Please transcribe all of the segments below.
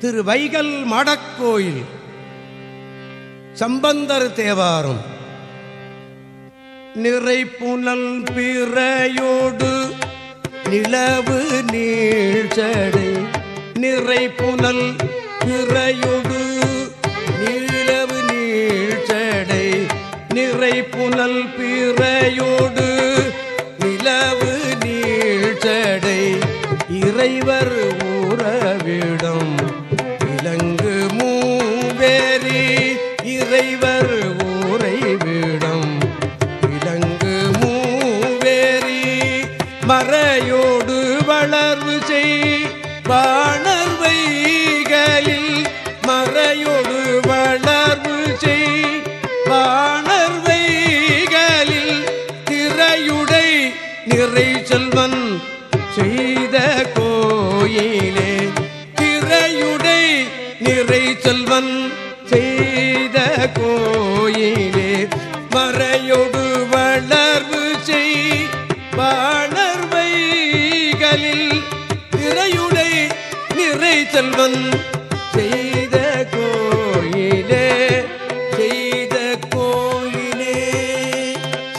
திரு வைகல் மடக்கோயில் சம்பந்தர் தேவாரம். நிறை புனல் பிறையோடு நிலவு நீழ்ச்சடை நிறை புனல் பிறையோடு நிலவு நீழ்ச்சடை நிறை புனல் பிறையோடு நிலவு நீழ்ச்சடை இறைவர் ஊரவிடம் இறைவர் ஊரை வீடம். விலங்கு மூவேரி மறையோடு வளர்வு செய். வாணர் வைகளில் மறையோடு வளர்வு செய். வாணர் வைகளில் திரையுடை நிறை செல்வன் செய்த கோயிலே. திரையுடை நிறை செல்வன் செய்த கோயிலே மறையொடு வளர்வு செய். வளர்வைகளில் திரையுடை நிறை செல்வன் செய்த கோயிலே செய்த கோயிலே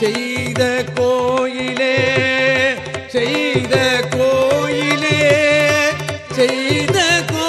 செய்த கோயிலே செய்த கோயிலே செய்த கோ